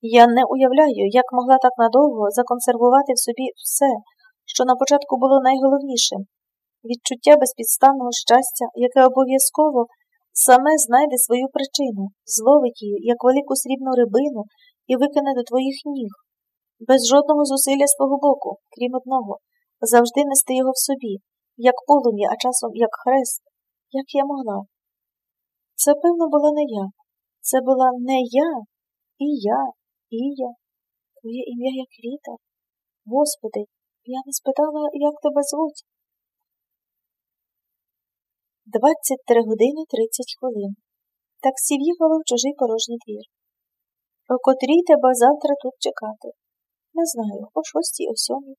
Я не уявляю, як могла так надовго законсервувати в собі все, що на початку було найголовнішим відчуття безпідставного щастя, яке обов'язково саме знайде свою причину, зловить її, як велику срібну рибину, і викине до твоїх ніг, без жодного зусилля з твого боку, крім одного, завжди нести його в собі, як полум'я, а часом як хрест, як я могла. Це, певно, була не я. Це була не я, і я, і я. Твоє ім'я як вітер. Господи, я не спитала, як тебе звуть. 23 години 30 хвилин. Таксі в'їхало в чужий порожній двір. О котрій тебе завтра тут чекати? Не знаю, о шостій, о сьомій.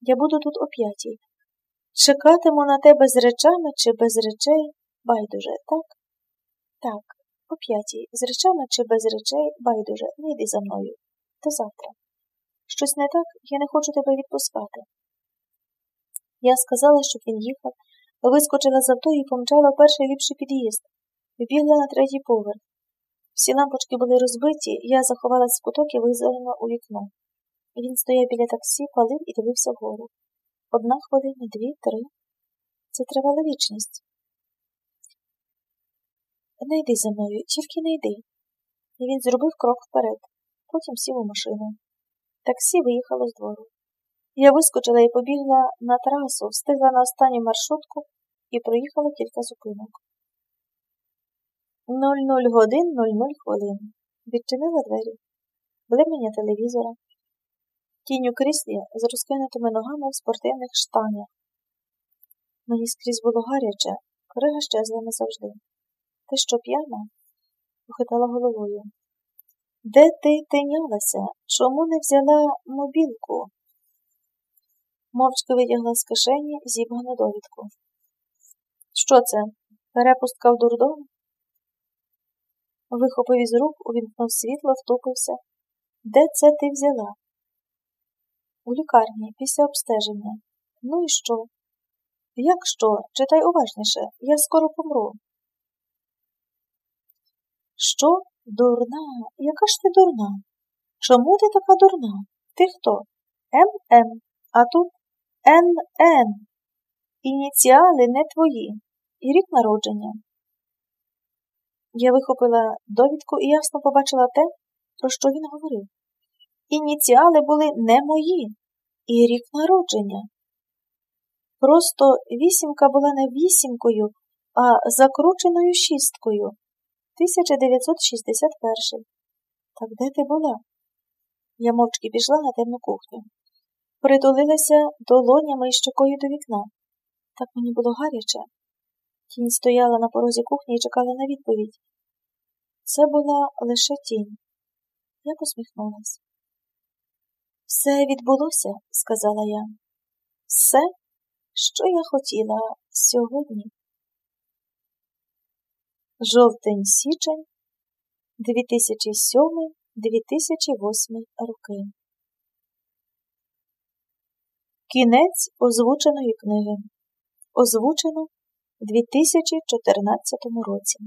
Я буду тут о п'ятій. Чекатиму на тебе з речами чи без речей, байдуже, так? Так, о п'ятій, з речами чи без речей, байдуже, не йди за мною. До завтра. Щось не так, я не хочу тебе відпускати. Я сказала, щоб він їхав, вискочила з авто і помчала перший ліпший під'їзд, вбігла на третій поверх. Всі лампочки були розбиті, я заховалась в куток і визирнула у вікно. Він стояв біля таксі, палив і дивився вгору. Одна хвилина, дві, три. Це тривала вічність. Не йди за мною, тільки не йди. І він зробив крок вперед, потім сів у машину. Таксі виїхало з двору. Я вискочила і побігла на трасу, встигла на останню маршрутку і проїхала кілька зупинок. 00 годин 00 хвилин. Відчинила двері. Блимання телевізора. Тінь у кріслі з розкинутими ногами в спортивних штанях. Мені скрізь було гаряче, крига щезла назавжди. Ти що п'яна? похитала головою. Де ти тинялася? Чому не взяла мобілку? Мовчки витягла з кишені зібгану довідку. Що це? Перепустка в дурдом? Вихопив із рук, увімкнув світло, втупився. Де це ти взяла? У лікарні, після обстеження. Ну і що? Як що? Читай уважніше, я скоро помру. Що? Дурна? Яка ж ти дурна? Чому ти така дурна? Ти хто? ММ, а тут НН. Ініціали не твої. І рік народження. Я вихопила довідку і ясно побачила те, про що він говорив. Ініціали були не мої, і рік народження. Просто вісімка була не вісімкою, а закрученою шісткою. 1961. Так де ти була? Я мовчки пішла на темну кухню. Притулилася долонями і щокою до вікна. Так мені було гаряче. Тінь стояла на порозі кухні і чекала на відповідь. Це була лише тінь. Я посміхнулась. Все відбулося, сказала я. Все, що я хотіла сьогодні. Жовтень січень 2007-2008 роки. Кінець озвученої книги. Озвучено в 2014 році.